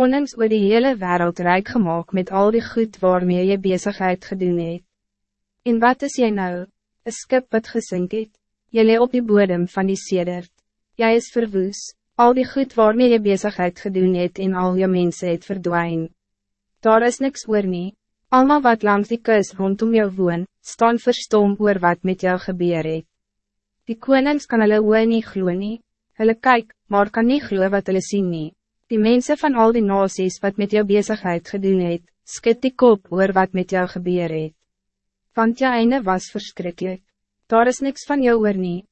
ondanks oor die hele wereld rijk gemaakt met al die goed waarmee je bezigheid gedoen het. En wat is jij nou? Een skip wat gesink het, jy lee op die bodem van die sedert. Jij is verwoes, al die goed waarmee je bezigheid gedoen het en al je mensen het verdwijn. Daar is niks oor nie, allemaal wat langs die kus rondom jou woon, staan verstom oor wat met jou gebeur het. Die konings kan hulle oor nie glo nie, hulle kyk, maar kan nie glo wat hulle sien nie. Die mensen van al die nasies wat met jou bezigheid gedoen het, skit die kop oor wat met jou gebeur het. Want jou einde was verschrikkelijk. Daar is niks van jou oor nie,